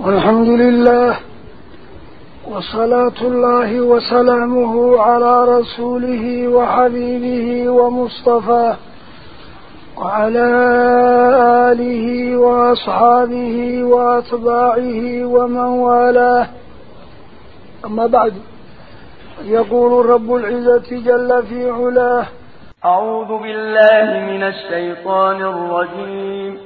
والحمد لله وصلاة الله وسلامه على رسوله وحبيبه ومصطفاه وعلى آله وأصحابه وأتباعه ومن والاه. أما بعد يقول رب العزة جل في علاه أعوذ بالله من الشيطان الرجيم.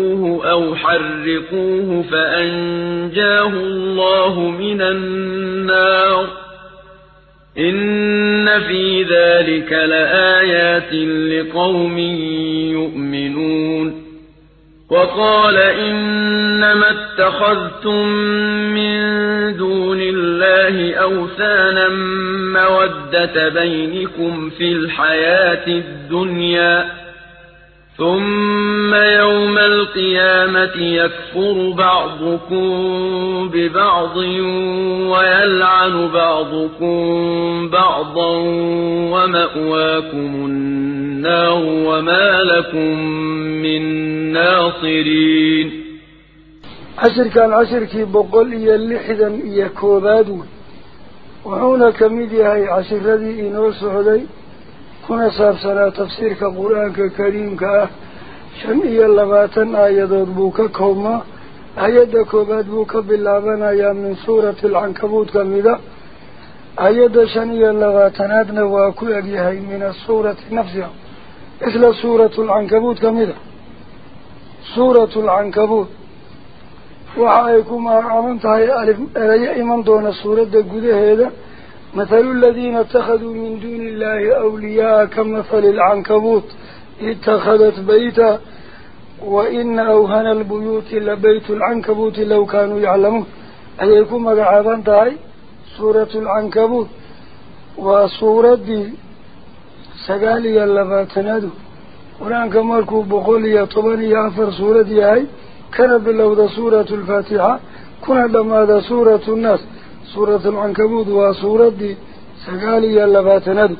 أو حرقوه فأنجاه الله من النار إن في ذلك لآيات لقوم يؤمنون وقال إنما اتخذتم من دون الله أوثانا مودة بينكم في الحياة الدنيا ثم يوم القيامة يكفر بعضكم ببعض ويلعن بعضكم بعضا ومأواكم النار وما لكم من ناصرين عشر كان عشر كي بقول إيا اللحدا إيا كوبادون وهنا كميديا هاي عشر ذي إنو سعودي. Ah shan iyo labaatan aayadood buu ka koobmaa ayadda koowaad buu ka bilaabanayaa min suurati alcankabuud ka mida ayadda shan iyo labaatanaadna waa ku egyahay min asuurati nafsiha isla suuratu alcankabuud ka mida suuratu alcankabuud waxa ay ku magacaaban tahay alif erayo iman doona suuradda gudaheeda مثل الذين اتخذوا من دون الله أولياء كمثل العنكبوت اتخذت بيتا وإن أوهن البيوت لبيت العنكبوت لو كانوا يعلمون. أيكم مقعبان تاي سورة العنكبوت. وسورة دي سقالي اللبا تنادو ولانك مالكو بقولي طباني أفر سورة دي هاي. كان بالله سورة الفاتحة. كنا لما سورة الناس؟ سورة العنكبوت وسورة دي سقالي اللباتند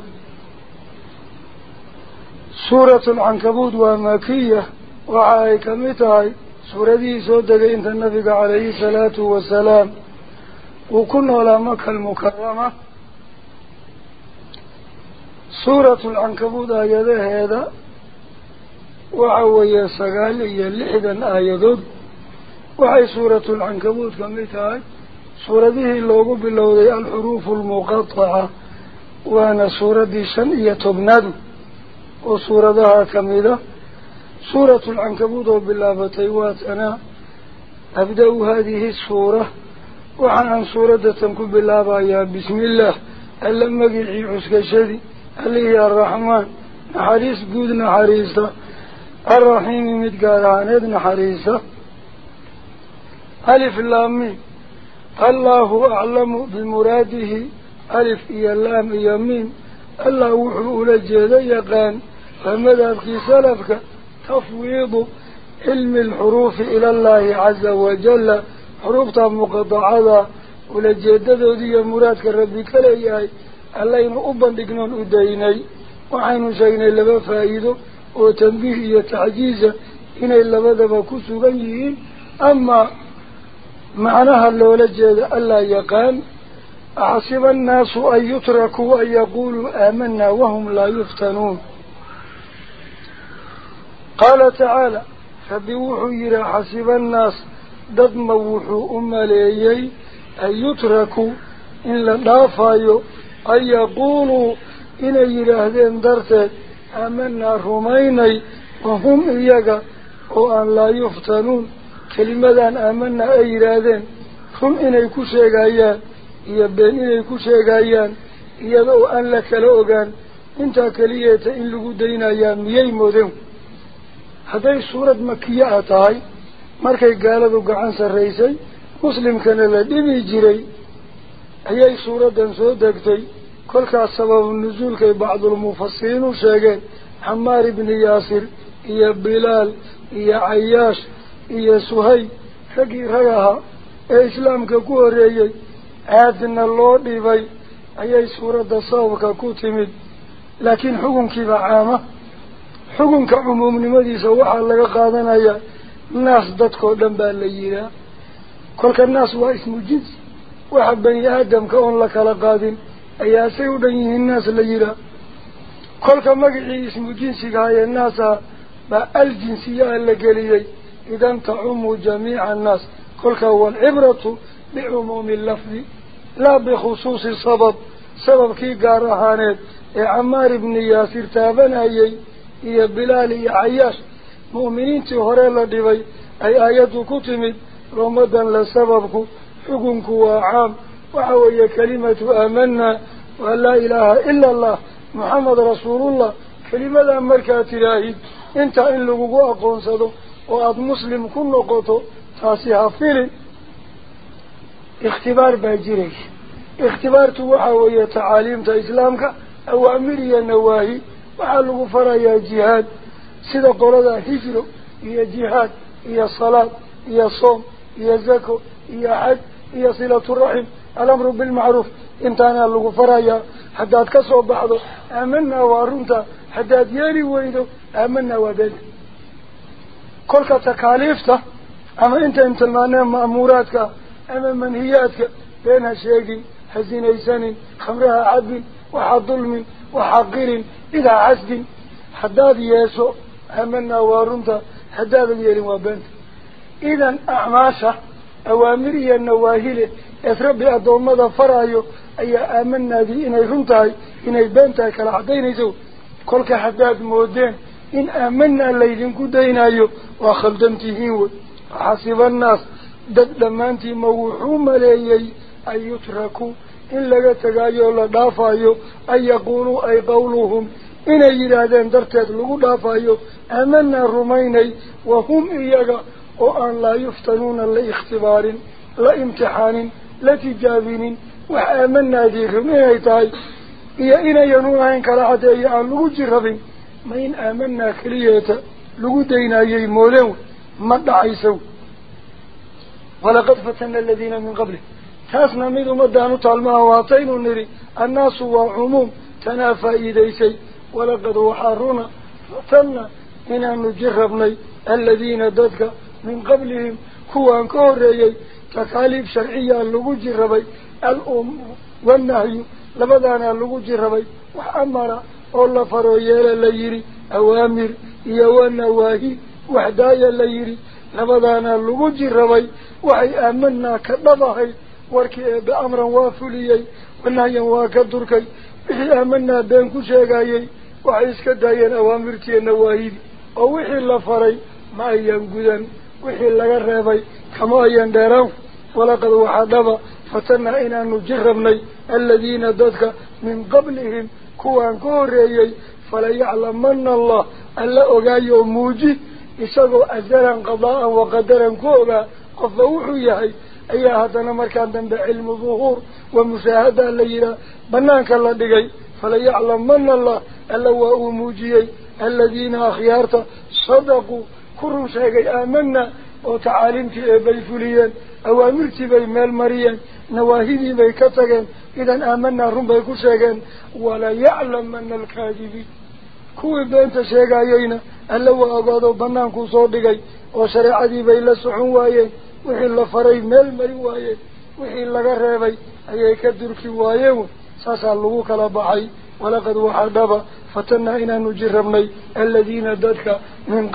سورة العنكبوت ومكية وعاي كمتاي سورة دي سودة انت النبي عليه الصلاة والسلام. وكنا على مكة المكرمة. سورة العنكبوت آيات هذا. وعوية سقالي اللحدا آيات وعي سورة العنكبوت كمتاي suuradihii loogu bilowday alxuruufu almuqataca waana suuraddii shan iyo tobnaadu oo suuradaha ka mida suuratu alcankabuud oo bilaabatay waa tanaa abda-u haadihi suura waxaan suuraddatan ku bilaabayaa bismillaah alla magicii cuskashadii allihii arraxmaan naxariis guud naxariista arraxiimi mid gaar ahaaneed naxariista alif الله أعلم بمراده ألف إيا لام إيا ميم. الله وحو لجيد يقان. فماذا في سلفك تفويض علم الحروف إلى الله عز وجل. حروفها مقطعة. ولجدد ذي مرادك ربي كليهي اللين أبن لقنون أديني وعين شيني لبا فائده وتنبيه يتعجيزه إن إلا بدأ كسوغيين أما معناها اللولة جيد ألا يقال أحسب الناس أن يتركوا أن يقولوا آمنا وهم لا يفتنون. قال تعالى فبوحوا إلى حسب الناس ضد موحوا أم ليي أن يتركوا إن لدافايو أن يقولوا إن يرهدين درتك آمنا رميني وهم إياك وأن لا كلمة آمنا أي رادين هم إني كشيغايان iyo been inay ku sheegayaan iyada oo aan la kala ogaan intaa keliyeeta in lagu daynayaa miyay moodeen hadday suurad makiya a tahay markay gaaladu gacan sarraysay muslimkana la dhibi jiray ayay suuraddan soo degtay kolkaas sababu nusuulkay bacdulmufasiriin u sheegeen xamaar ibni yaasir iyo bilaal iyo cayaash iyo suhayb raggii rag ahaa ee islaamka ku horreeyey. Aadna loo dhibay ayay suuradda sababka ku timid. Laakiin xukunkiiba caama. Xukunka cumuumnimadiisa waxaa laga qaadanayaa naas dadkao dhan baa la yihaa kolka naas waa ismu jinsi waxa bani aadamka oon la kala qaadin ayaa say u dhan yihiin naas la yihaa kolka magacii ismu jinsigahaye naasa baa aljinsiyaa la geliyey idan tacumu jamiica annaas kolka waalcibratu بعموم اللفظ لا بخصوص السبب سبب كي قارهانيت عمار بن ياسر تابنايي إيا بلال إيا عياش. مؤمنين تهوري لديبي أي آيات كتمت رمضان لسببك حكمك وعام وحوي كلمة آمنا وأن لا إله إلا الله محمد رسول الله. كلمة أمريكا تراهي إنت إن لغو أقون صدو وأد مسلم كل نقطه تاسيها فيلي اختبار باجريش اختبار توحى تعاليم إسلامك أوامر يا نواهي وحلو فرا يا جهاد سيدا قولة هجر يا جهاد يا صلاة يا صوم يا زكو يا حج يا صلة الرحم. الأمر بالمعروف. انتانا لغو فرا يا حداد كسو بعضه آمنا وارنتا حداد يالي ويدو آمنا كل تكاليفته أما إنت إنت المعنى مأموراتك أما منهياتك بينها شيء حزين إيسان خمرها عدل وحا ظلم وحا قير إذا عسد حداد ياسو أمنا وارنتا حداد يلي وبنت إذا أعماشة أوامري النواهل يتربي أدوم ماذا فرأيو. أي آمنا ذي إني رنتاي إني بنتاي كالعدين يزو. كلك حداد مودين. إن آمنا الليلين كدينايو وخلدمتهين وحسب الناس ma wuxuu maleeyey an yutrakuu in laga tegaayo la dhaafayo an yaquuluu ay qawluhum inay yidhaahdeen darteed lagu dhaafayo aamanaa rumaynay wahum iyaga oo aan laa yuftanuuna la ikhtibaarin la imtixaanin la tijaabinin wax aamanaadii run inay tahay iyo inayanu ahayn kala ma in aamanaa keliyeeta lagu daynayay moodeen ma dhacayso ولقد فتن الذين من قبله تاسنا ميد مدانو تالما واتين نري الناس وعموم تنافى إيديسي ولقد وحارونا فتنا إنا نجربني الذين ددك من قبلهم كوان كوريي تكاليف شرعية اللغو جربي الأم والنهي لبدانا ولا فرويلا ليري أوامر يوان واهي وحدايا ليري لبدانا لوجي روي وحي آمنا كبضاهي واركي بأمرا وافليي ونهيا واكدركي وحي آمنا بينكو شاقايي وحي اسكدايا أوامرتي النواهي ووحي لفري ما ينقودا وحي لغربي كما يندران ولقد وحدبا فتنعينا نجربني الذين ددك من قبلهم ogaayo oo muuji isagoo azalan qadaa'an waqadaran ku ogaa qofba wuxuu yahay ayaa haddana markaan dambe cilmu duhuur wa mushaahada la yidhaah banaanka la dhigay falayaclamana allah alla waa uu muujiyey aladiina akhyaarta sadaquu كرم شيء آمنا وتعالمت بي فليا أوامرت بي مال مريا نواهدي بي كتغن إذا آمنا بي كشيغن ولا يعلم من الكاذبين kuwii beenta sheegayeyna alla waa ogaado banaanku soo dhigay oo shareecadii bay la socon waayeen wixii la faray meel marin waayeen wixii laga reebay ayay ka durki waayeen saasaa lagu kala baxay walaqad waxaa dhaba fatanaa inaanu jirabnay aladiina dadka min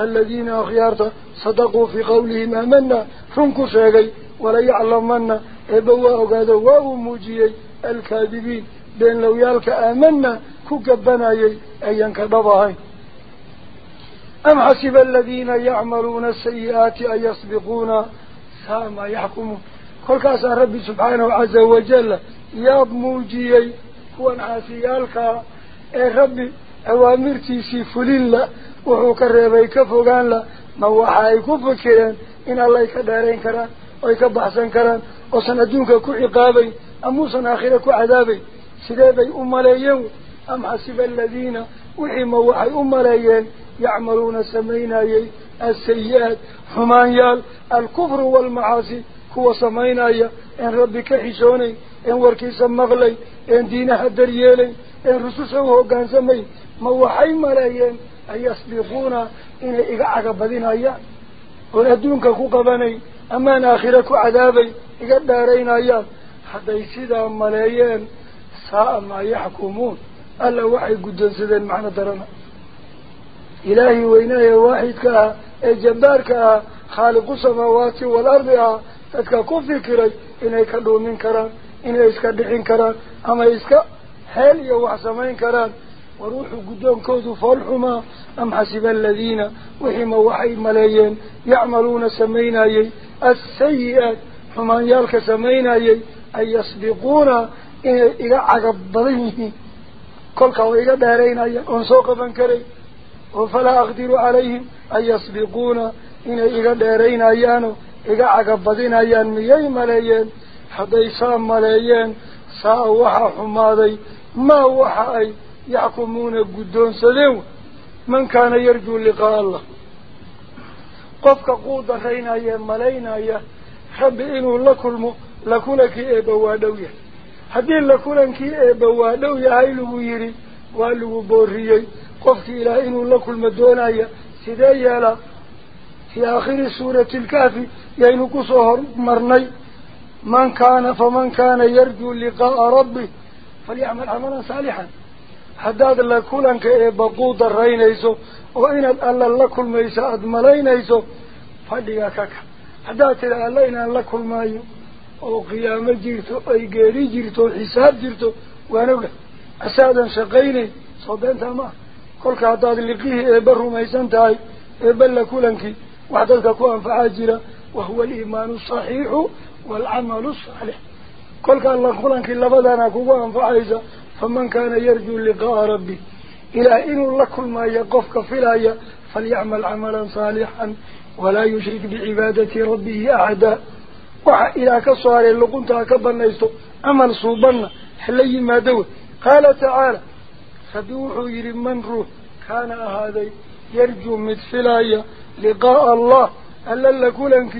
الذين أخيارته صدقوا في قولهم أمنا فنكو شاقي ولا يعلمنا إبواء قادة وهو مجيي الكاذبين. بين لو يالك آمنا كقبنا يي أيان كبابهين أم حسب الذين يعملون السيئات أن يصبقون ساما يحكموا كل كاسا ربي سبحانه عز وجل ياب موجيي هو نعاسي يالك أي ربي أوامرتي سيفل الله وحكره بي كفوغان له ما وحاي كفكيرين إن الله يكدارين كران ويكبحسن كران وصن أدونك كو عقابي أمو صن آخرة كو عذابي سلابي أماليين أم حسب الذين وحي ما وحاي أماليين يعملون سمعين أي السيئات حمانيال الكفر والمعاصي كو سمعين أي إن ربك حسوني إن وركيس مغلي إن دينها الدريالي إن رسوسه وقان سمعين ما وحاي ملايين inay iga cagabadinayaan oon adduunka ku qabanayn amaan aakhira ku cadaabayn iga dheeraynayaan hadday sidaa maleeyeen saaa maa yaxkumuun alla waxay guddoonsadeen macno darana ilaahay weynaaye waaxidka ah ee jabbaarka ah khaaliqu samaawaati waalardi ah dadka ku fikiray inay ka dhuumin karaan inay iska dhixin karaan ama iska xeel iyo وروح قدون كود فرحما أم حسب الذين وهم وحي ملايين يعملون سمينا يي السيئات فمن يلك سمينا يي أن يسبقونا إلى عقب ضليه كل كويلة دارين أي أنسوق بنكري وفلا أقدر عليهم أن يسبقون إن إلى دارين أيان إلى عقب ضلين أيان مي ملايين حديثا ملايين ساوحا حماضي ما وحا أي يعقمون قدون سليم من كان يرجو لقاء الله. قفك قوضة خينا يا ملينا يا حب إنو لكلم لكونك إيبا وادويا حدين لكونك إيبا وادويا هاي لبيري والو بوريي قفك إلا إنو لكلم دونا يا. سيدايا لا. في آخر سورة الكافي يينو كسوهر مرني. من كان فمن كان يرجو لقاء ربه فليعمل عملا صالحا. Quu daraynayso oo inaad alla la kulmayso aada malaynayso fadhiga ka ka haddaad tida alla inaan la kulmaayo oo qiyaamo jirto ay geeri jirto oo xisaab jirto waan ogdha asaadan shaqaynayn soo beentaa maaha kolka haddaad liqihii eebba rumaysan tahay eebba la kulankii wax dadka ku anfacaa jira wahuwa aliimaanu asaxiixu waalcamalu asaalix kolkaa la kulankii labadana kugu anfacaysa فمن كان يرجو لقاء ربي إلى إنه لكل ما يقفك في فليعمل عملا صالحا ولا يشرك بعبادة ربه أعدا وإلى كصار اللي قلتها كبرنا يستو أمن صوبنا حلي ما دوه. قال تعالى فدوح يرم من روح كان هذا يرجو مدفلايا لقاء الله ألا لكولنك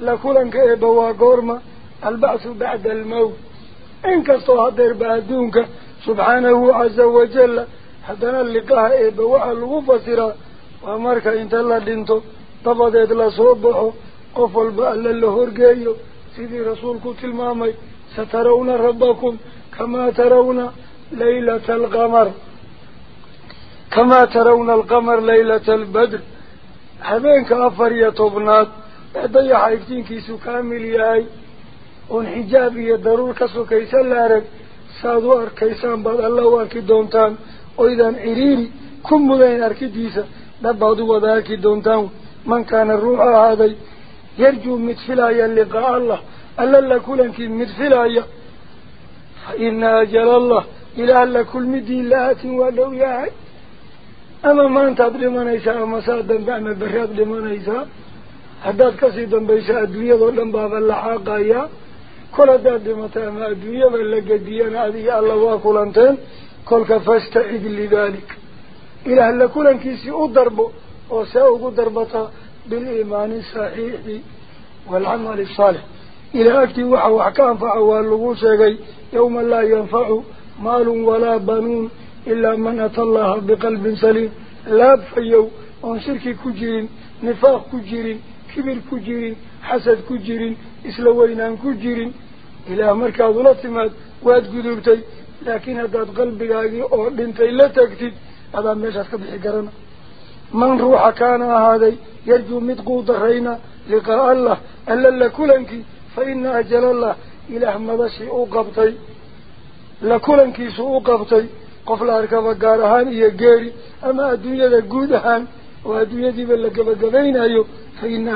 لكولنك إبوا قرما البعث بعد الموت. إنك صهدر بعدونك سبحانه عز وجل. حتى حدنا اللقاء إيه بوح الغفصرة وأمرك انت الله دينتو طفد ادلا صوبه. قفل بألا اللهور جايو سيدي رسولكو تلمامي سترون ربكم كما ترون ليلة القمر. كما ترون القمر ليلة البدر. حبينك أفر يا طبنات. أضيع عيكتين كيسو كامل ياي. وانحجابي يا ضرور كسو كيسال لارك. U arki doontaan oydaan ciriiri ku mudayn arkidiisa dhabaad u wada arki doontaan man kaana ruux ahaaday yarjuu mid filaya liqaa allah alla la kulankii mid filaya fa ina ajala allah ilaah la kulmidii la-aatin waa dhow yahay ama maantaad dhimanaysaa ama saa dambe ama beraad dhimanaysaa haddaad kasii dambaysa adduunyadao dhan baaba la xaaqayaa haddaad dhimatay ama adduunyaba la gediyana adiga alla waa kulanteen كل فاستعد لذلك إله لكل كيسي أضربه وسأو ضربته بالإيمان الصحيح والعمل الصالح. إلى أكتي وحا وحكام فعوال لغوشي يوم لا ينفع مال ولا بنون إلا من أتى الله بقلب سليم. لا بفيو وان كجيرين إلى مركز لطمات واد قدوبتي لكن هذا قلبك أو دنتي لا تكتب هذا ميشا كبحي قرنا من روح كان هذا يرجو مدقو ضرينا لقاء الله ألا لكلنك فإن أجل الله. إله مدشي أقبطي لكلنك سوء قبطي. قفل أركب قارهان إيا قاري أما الدنيا قودهان والدنيا دي بل قبقبين أيو فإن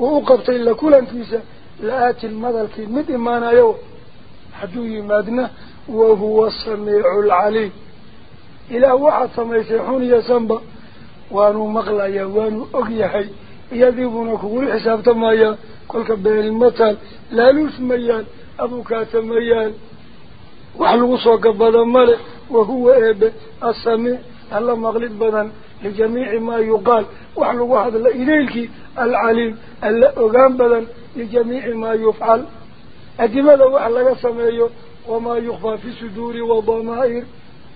إله مدشيسا وأقبطي لكلنك لآت المدلك مد إيمانا يو. حدوي مادنا وهو السميع العليم. إلى واحد سميسيحون يسنبا. وانو مغلايا وانو أقيحي يذيبون كقول حساب تمايا. كل كبير المثل. لا لوس ميان أبو كات ميان وحلو صوك بدا ملك وهو إيب السميع. الله مغلب بدن. لجميع ما يقال. وحلو واحد إليك العليم ألا أقام بدن لجميع ما يفعل. أدماذا وحلق سميه وما يخفى في صدور وضمائر.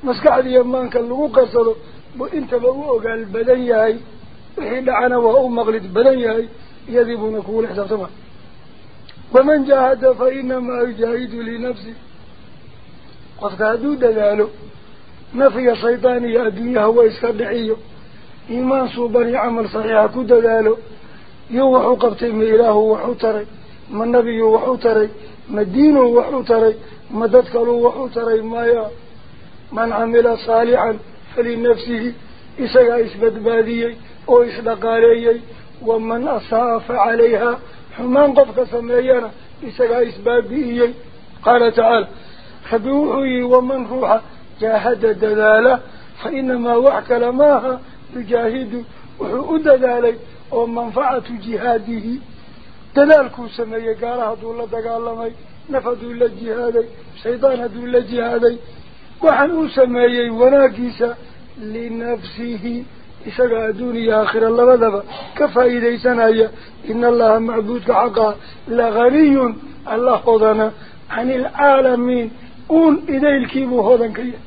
مسكعد يمان كان لغو قصده وانت بقو قال بدن ياي وحين وهو مغلد بدن ياي يذيبون كول حساب سمع ومن جاهد فإنما يجاهد لنفسه. كادوا دلاله نفي شيطاني الدنيا هو إسكدعيه إيمان صوباني عمل صحيح كد دلاله يوحو قبتي من إله وحو تري ما النبي وحو تري ما الدين وحو تري ما ددكلو وحو تري ما يا من عمل صالحا فلنفسه إسقى إسبت باديي أو إسدقاليي ومن أصاف عليها حمان قفك سميانا إسبات بيي. قال تعالى خبوحي ومن روح جاهد دلالة فإنما وعك لماها يجاهد وحو دلالي ومنفعة جهاده. دلالك سمي قال هدو الله دقالمي نفذ الله جهادي سيدان هدو الله جهادي وحن سمي وناكيس لنفسه. إسرع دوني آخر الله مذبا كفا إذا سنايا إن الله معبود حقا لغني الله خضنا عن العالمين. قول إذا الكيبو خضن كيه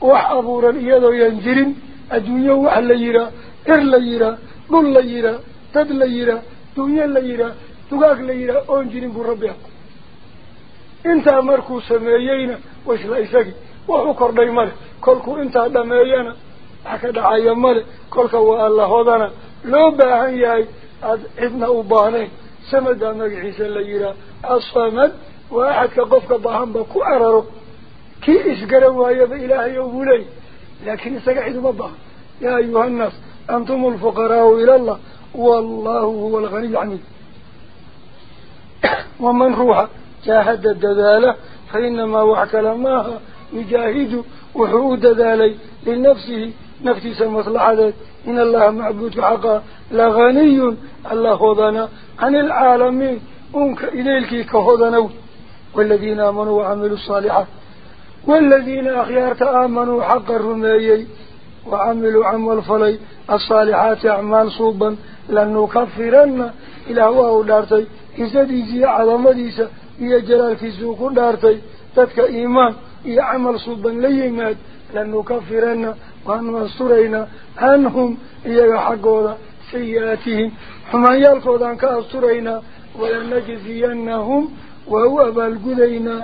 wax abuuran iyadoo yan jirin adduunyo wax la yihaa ir la yihaa dhul la yihaa dad la yihaa dunyo la yihaa dugaag la yihaa oon jirin buu rabbi ako intaa markuu sameeyeyna wa isla isagii wuxuu kordhay male kolkuu intaa dhameeyana wax ka dhacaya male kolka waa كي إسقروا هيدا إلهي أبولي لكن إسقعد بضه يا أيها الناس أنتم الفقراء إلى الله. والله هو الغني عني ومن روح جاهد الدذالة فإنما وحكل ماها يجاهد وحرود ذالي لنفسه. نفسي سمت العدد إن الله معبود حقا لغني الله هدنا عن العالمين. أمك إليك كهدنا والذين آمنوا وعملوا الصالحات والذين أخيارت آمنوا حق الرميي وعملوا عمل فلي الصالحات أعمال صوبا لن نكفرن. إلى هو دارتي إذا زي على مديسة إيا جلال في سوق دارتي. تتك إيمان إيا عمل صوبا ليمات لن نكفرن. وأن نسترين أنهم إيا يحقوا سيئاتهم. هم يلقوا أنك أسترين ولن نجزينهم وهو بالقذين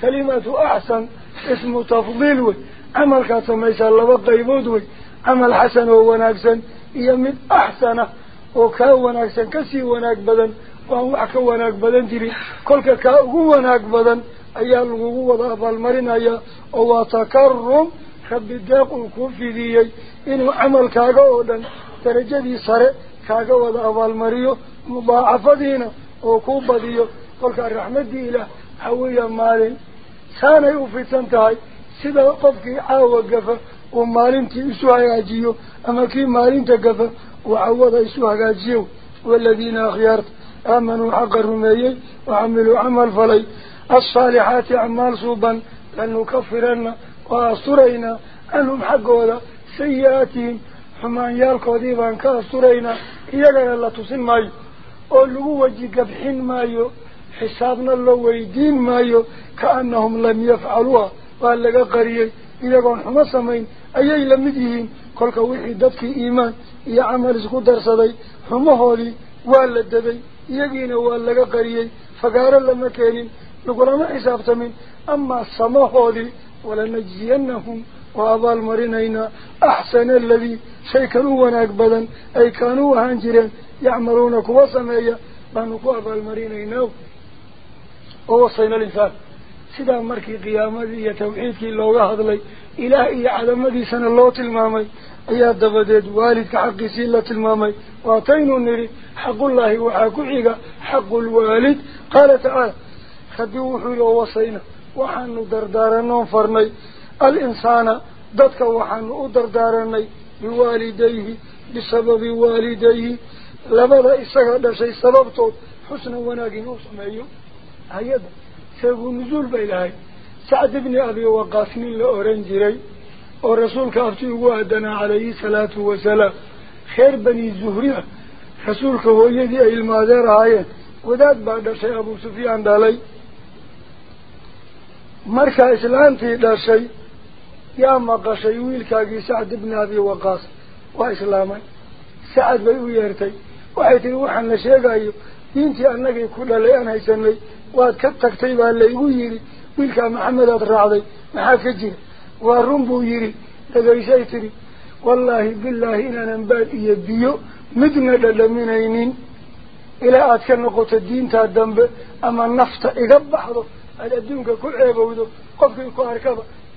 kalimatu axsan ismu tafdiil wey camalkaad samaysaa laba qaybood wey camal xasan oo wanaagsan iyo mid axsana oo kaa wanaagsan kasii wanaag badan waan wax ka wanaag badan jirin kolka kaa ugu wanaag badan ayaa lagugu wada abaalmarinayaa oo waa takarum rabbi deeq uu kuu fidiyey inuu camalkaaga oo dhan darajadii sare كاغوا الأول مريو مضاعفدينا وكوبديو. قلت الرحمة دي له حوية مالين. سانا يوفي سنتاي سيدا وقفكي عاوة قفة ومالين تي إسوها يجيو أما كي مالين تقفة وعوض إسوها يجيو والذين أخيارت آمنوا حق الرميين وعملوا عمل فلي. الصالحات عمال صوبا لنكفرن وأصرين أنهم حقوا سيئاتهم حمان يالكودي بان كأسرين إيانا لا تسن مايو. أولو وجي قبحين مايو حسابنا الله ويدين مايو كأنهم لم يفعلوها وقال لك قرية إياقون حما سمين أيي لمديهين كلك وحي ددك إيمان إيا عمل اسكو درسدي حما هولي وقال لددي إياقين وقال لك قرية شيء كانوا وناكبدا أي كانوا هانجرين يعملون كوا سمية بانوا كوا أضال مرينينا ووصينا الإنسان. سيدا مركي قيامتي يتوحيدكي اللوغة هذلي إلهي عدمدي سنة الله تلمامي. أيها الدبدد والد كحق سيلة تلمامي. واتينوا نري حق الله وحاكو حق الوالد. قال تعالى خدوحوا له وصينا. بوالديه بسبب والديه. لماذا إساق شيء سببته حسن وناقين وصميه هيدا سيبو نزول بإلهي سعد بن أبي وقاسمين لأورنجري ورسولك أفتي وعدنا عليه الصلاة والسلام خير بني زهرية رسولك هو يدي أي المادر آيات وذات بعد شيء أبو سفيان دالي. markaa islaantii dhashay ibni abi waqaas waa islaamay sacad bay u yeertay waxay tihi waxaan la sheegayo diintii annagii ku dhalay aan haysanay waad ka tagtay baa laygu yidhi wiilkaa maxamed aad raacday maxaa ka jira waa run buu yidhi dhagaysay tidhi wallaahi bilaahi inaanan baad iyo biyo midna dhadhaminaynin ilaa aad ka noqoto diintaa dambe ama nafta iga baxdo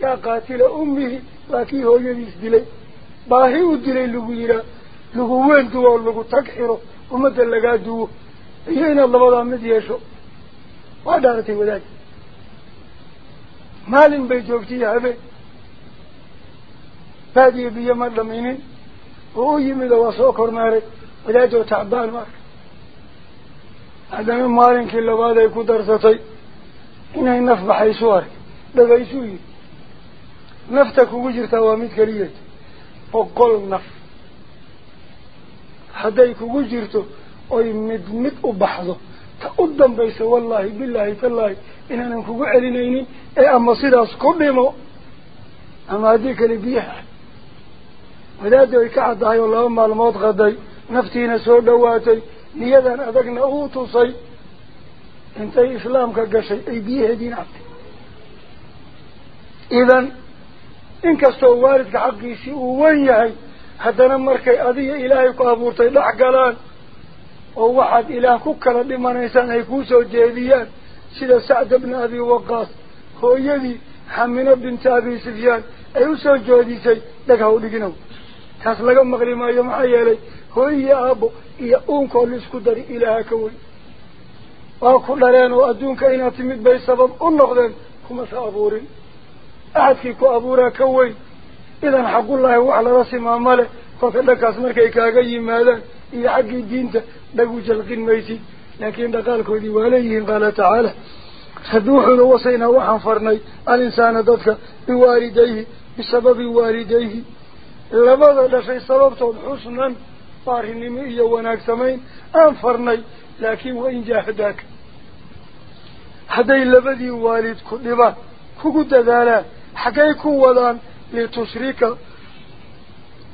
يا قاتل أمه لكن هو يديس دلي. باهي ودلي لغيرا لغوين دوا لغو تكحره ومدى لغا دوه إيهنا الله بضا مد يشو. وادارتي وذاك مال بيجوكتي هبه فادي بي مدلمين وهو يمد وصوكر مارك وذاك تعبان مارك. من مالين كلا بعد يكون درستي. naf baxaysu ark dhagaysuu yidhi waa mid keliyad boqol naf hadday kugu jirto oy mid mid u baxdo ta u dambaysa wallaahi bilaahi tallaahi inaanan kugu celinaynin ee ama sidaas ku dhimo ama haddii kale biyaha wadaaddi ay ka caddahay oo laba maalmood qaday naftiina soo dhawaatay niyadan adagna uu tusay intay islaamka gashay ay biyaheediin cabtay idan waalidka xaqiisii uu wen yahay haddana markay adiga ilaahay ku abuurtay dhex galaan oo waxaad ilaah ku kala dhimanaysaan ay kuu soo jeediyaan sida sacda bna abi waqaas hooyadii xamino binta abi sufyaan ay usoo joodisay dheg ha u dhiginow taas laga maqli maayo maxaa yeelay hooyiyo aabbo iyo uunkoo la isku dari ilaaha ka weyn واكو لرين وأدونك أحدكي كو أبورا كوي. إذن حق الله وعلى راسي ما ماله. فكذلك أسمرك إكاقي ماذا إيا حق الدين دقو جلقين ميسي. لكن دقالكو دي وليه قال تعالى. خدوحنا وصينا وحنفرني. الإنسان ضدك بوالديه بسبب والديه. لماذا لشي سببته؟ حسنا. طارهن مئية وناك سمين أنفرني. لكن وإن جاهداك. هذي لبدي والد كذبا كوكو دالا حقيكو ودان لتشريك.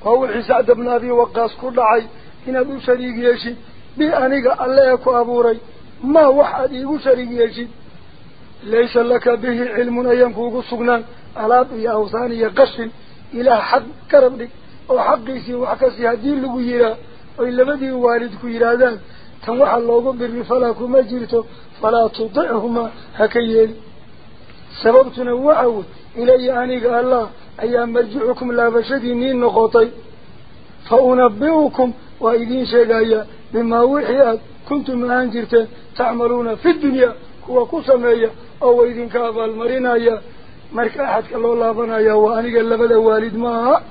وهو الحساد ابن أبي وقاس كل عي إن أبو شريك يشي. بأنيق الله يكو أبوري ما وحد يكو شريك يشي. ليس لك به علم أيام كوكو سقنان ألاب يا أوثاني يقشن. إلى حق كربك أو حقيسي وحكسي هدين لغيرا وإن لبدي والد كيرادان تنوح الله بر فلا كما جرته فلا تطعهما هكيين. سببتنا وعود إلي أنيق الله أيام مرجعكم لا بشدينين نقطي فأنبئكم وإذين شقايا مما وحيات كنتم أنجرتين تعملون في الدنيا. هو كسمية أو إذن كابا المرينايا مرك أحد كالله الله بنايا وأنيق اللبدا والد ما.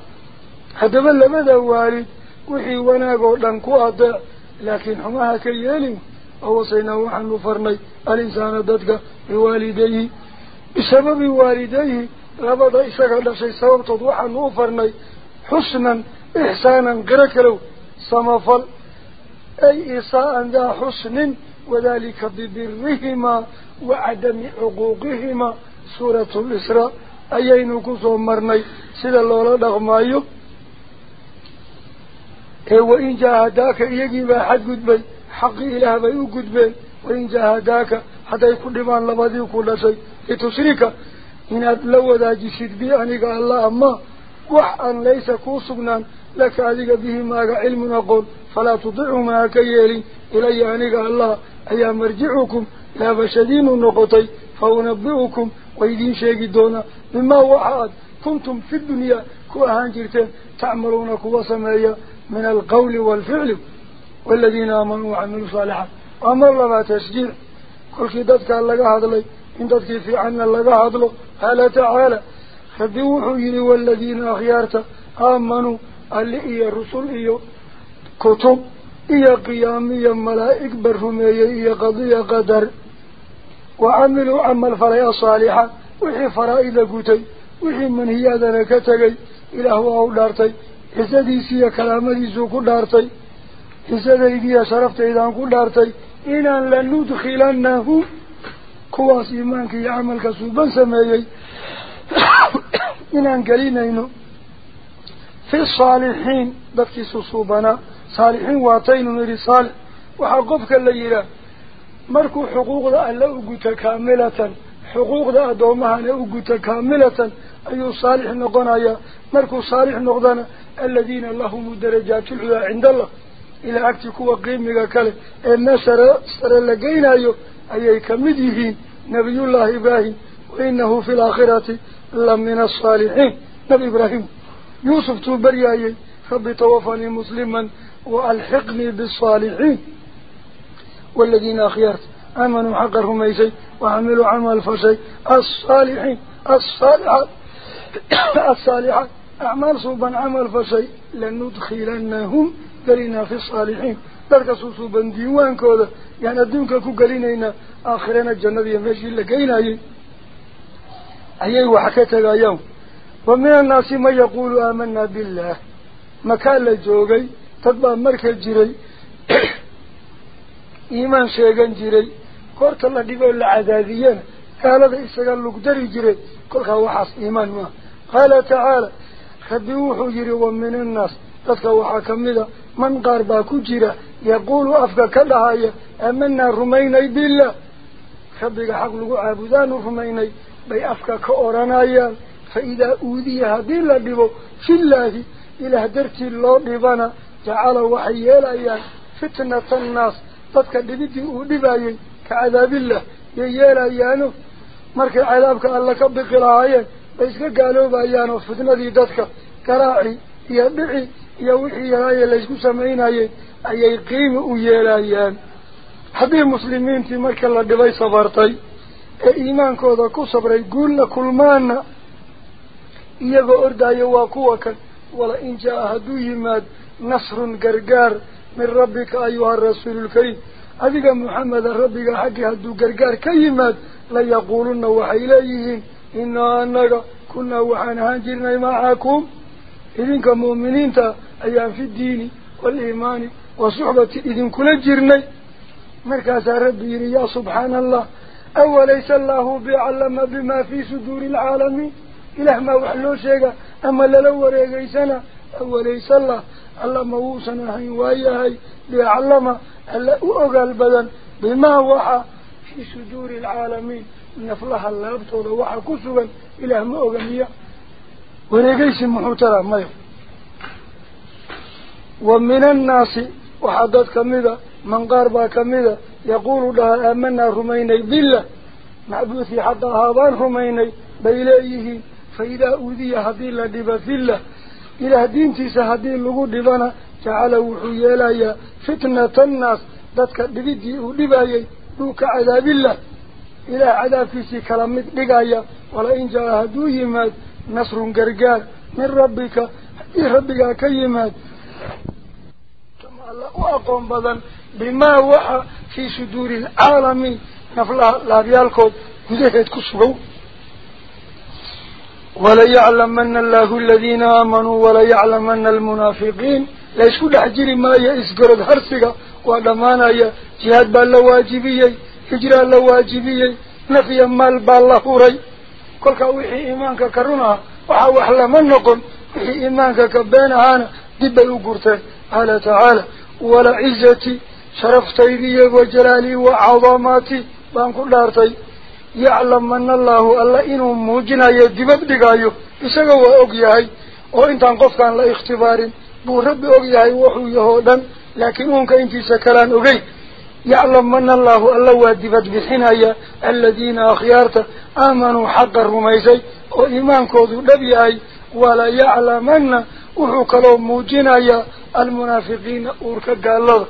هذا اللبدا والد. وحي وناقو لنكو أدى laakiin xumaha ka yeelin oo wasaynaa waxaanu farnay alinsaana dadka biwaalidayhi بسبب والديه لبدا إساق لشي سبب تضوح نوفرني حسنا إحسانا قرك لو سمفل أي إساء دا حسن وذلك ببرهما وعدم عقوقهما. سورة الإسراء. أي نقص ومرني سيد الله لغمايو إيه، وإن جاهداك يجب أحد قدبي. حق إله بيو قدبي. وإن جاهداك حتى يكون لبان لبادي وكل شيء. لتشريك من أدلو ذا جسد بأنك الله أما وحأن ليس كوسبنا لك أذيك به ما علم نقول فلا تضعوا ما كيالي. إلي أنك الله أي مرجعكم لا بشدين النقطي فأنبئكم ويدين شيقي دونا مما وحأت كنتم في الدنيا كوهان جرتين تعملون كوه سمايا من القول والفعل. والذين آمنوا وعملوا صالحا أمر لما تشجير كل خدادك اللقاء هذا لي إن تدك في عنا لغا هدلو قال تعالى خبيوحوا يلي والذين أخيارت آمنوا. اللي إيا الرسل إيا كتب إيا قياميا ملائك برهمية إيا قضية قدر. وعملوا عمل فريا صالحا. وحي فرائد قتي. وحي من هي ذنا كتغي. إله أولارتي xisadiisiiyo kalaamadiisuu ku dhaartay xisadaydiiyo sharaftaydan ku dhaartay inaan la nudkhilannahu كواس إيمانك يعملك سوبا سمايي إنان قلينينو في الصالحين دكي سوبنا صالحين واتينو نري صالح وحقوفك اللي يرى مركو حقوق ذا اللوغو كاملة حقوق ذا دومها لوغو كاملة أي صالح نقضنا يا مركو صالح نقضنا الذين لهم درجات العلا عند الله إلى أكتكو وقيمك كالي النسر سر اللقين أيو أي كمديهين نبي الله إبراهيم وإنه في الآخرة لمن الصالحين. نبي إبراهيم يوسف تبري أي ربي توفني مسلما وألحقني بالصالحين. والذين أخيرت آمنوا حقرهم أيسي وعملوا عمل فشي الصالحين الصالحات الصالحات أعمال صوبا عمل فشي لندخلنهم قلنا في الصالحين. درك صوبا ديوان كودا يعني الدنك كو قلنا آخرين الجنة يمشي لقينا أيه وحكتك يوم. ومن الناس ما يقول آمنا بالله. مكان لجوغي تطبع مركز جري إيمان شيغان جري قرط الله ديبه العذاذيين قال هذا إساقال لقدري جري كل وحص إيمان ما. قال تعالى خبيوحو جري ومن الناس. تدك وحاكمدا من قاربا كجرا يقول أفكا كدهايا أمنا رميني بالله خبيك حق لقو عابدان رميني بي أفكا كأورانايا. فإذا أوذي هذه اللبو في الله إلى درتي الله لبانا جعل وحيالا فتنة الناس. تدك دبيتي أودبايا كعذاب الله. ييالا يانو ka biqi lahaayeen bay iska gaaloobayaan oo fitnadii dadka garaaci iyo dhici samaynayay ayay qiimi u yeelayaan haddii muslimiintii marka la dhibay sabartay ee iimaankooda ku sabray guulna kulmaana iyagoo ordaayo waa kuwa kan wala in jaa hadduu yimaad nasrun gargaar min rabbika ayuha rasuululkariim adiga maxameda rabbiga xaggii hadduu gargaar ka yimaad layaquuluna waxay leeyihiin inaa anaga kunaa waxaan ahaan jirnay macakum idinka mu'miniinta ayaan fi diini waaliimaani wasuxbati idinkula jirnay markaasaa rabbi yidhi yaa subxaana allah awalaysa allahu bicallama bima fii suduuri alcaalamiin ilaah maa wax loo sheega ama lala wareegaysana awalaysa allah alla ma wuusan ahayn waayahay bicallama alla u ogaal badan bimaa waxa في وليقيس محوترا مايو ومن الناس وحدد كميدا من قاربا كميدا يقول لها آمنا رميني بالله معبوثي حتى هابان رميني بإليه فإذا أوذي هذه اللدب في الله إلى دينتي سهدين لغو دبنا جعل وحيالا فتنة الناس ذاتك نصر قرقار من ربك. إيه ربك كيماد كما الله وأقوم بدن بما وحى في صدور العالمين نفلها لا بيالكود كذهت كسبوا. وليعلمن الله الذين آمنوا وليعلمن المنافقين. لا يسكن حجر ما يسقرد هرسك ودمانا كل كوحي إيمانك كرنا وحوح نقل وحي إيمانك كبينهانا دب يقرتين قال تعالى ولا عزتي شرفتي وجلالي وعظماتي بانكو دارتي يعلم من الله الله إنه موجنا يدبب دقايو إساقا وأقياهي وإنت انقف كان لا اختبار بو ربي أقياهي وحو يهودا لكن أنك إنتي سكلان أقي يعلم يعلم من الله الله وادفت بحنايا الذين أخيارت آمنوا حق الرميسي وإيمان كوذو نبيعي ولا يعلمن أحوك لهم موجنايا المنافقين أورك قال الله.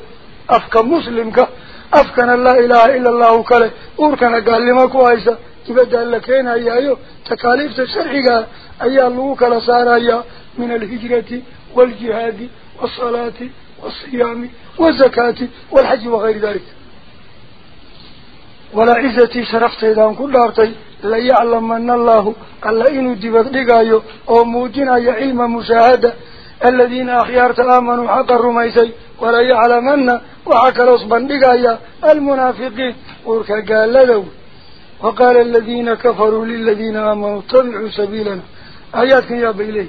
أفكا مسلمك أفكنا لا إله إلا الله كله أوركنا قال لما كوائسة. تبدأ لك هنا أيها تكاليف تشرحك أيها اللوك لصار أيها من الهجرة والجهاد والصلاة والصيام والزكاة والحج وغير ذلك. ولا عزتي شرفت إذا كن دارتي لا يعلم أن الله قال إنه دبقى أو موجنا يا علم مشاهدة. الذين أخيارت آمنوا حق الرميسي ولا يعلم أن وحق الأصبان دقايا. المنافقين ورك قال لدو وقال الذين كفروا للذين آمنوا طبعوا سبيلنا. آياتك يا بليه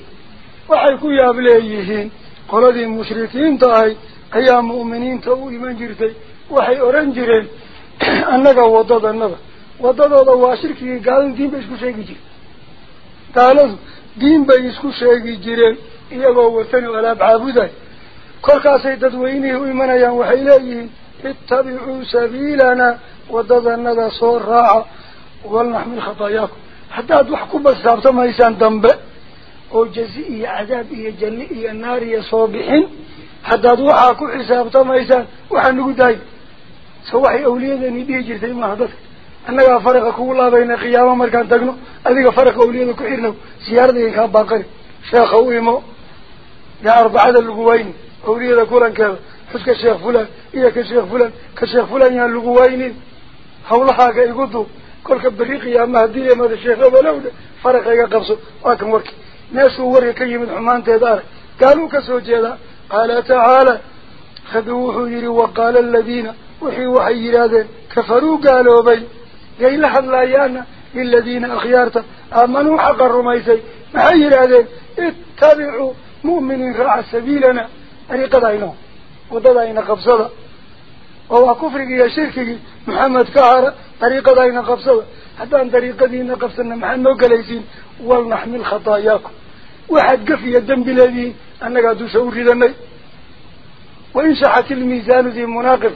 وحيكوا يا بليهين قال ذي المشركين تاهي أيا مؤمنين تأوي من جرتي وحي أرنجرين أنك وضد النبا وضد الله شركي قال دين بيسكو شيء جير قالوا دين بيسكو شيء جيرين إيقوا وثنوا ولا بعابدين kolkaasay dadweynihii u imanayaan waxay leeyihiin ittabicuu sabiilana waddadanada soo raaca walnaxmil khataayaakum haddaad wax ku basaabtamaysaan dambe soo bixin haddaad waxaa ku xisaabtamaysaan waxaa nagu daayo so waxay awliyadeeni dhihi jirtay maaha dadka annagaa faraqa kugu laabayna qiyaamo markaan tagno adiga faraqa awliyada ku xirnow siyaaradayn kaa baaqani sheekha u imo yaa arbacada lagu wayni أولياء كوران كذا حسك الشيخ فلان إيا كشيخ فلان كشيخ فلان يا لقوينين حولها كيقضوا كل كبريق يا مهدي ما الشيخ ولو فرق يا قبص ناس وري كي من حمان تدار. قالوا كسوجي هذا قال تعالى خذوه يري وقال الذين وحي وحي هذا كفروا قالوا بي. جاي لحظ لا يانا للذين أخيارته. آمنوا حق الرميسي. محير هذا اتبعوا مؤمن رأى سبيلنا. طريقة ودد أين قبصة وهو كفرك يا شركك محمد كهر طريقة أين قبصة حتى أن طريقة دين قبصنا محمد قليسين ولنحمل خطاياكم واحد قفي الدم بلذي أنك أدو سوري ذنبي وإن شحت الميزان ذي مناقب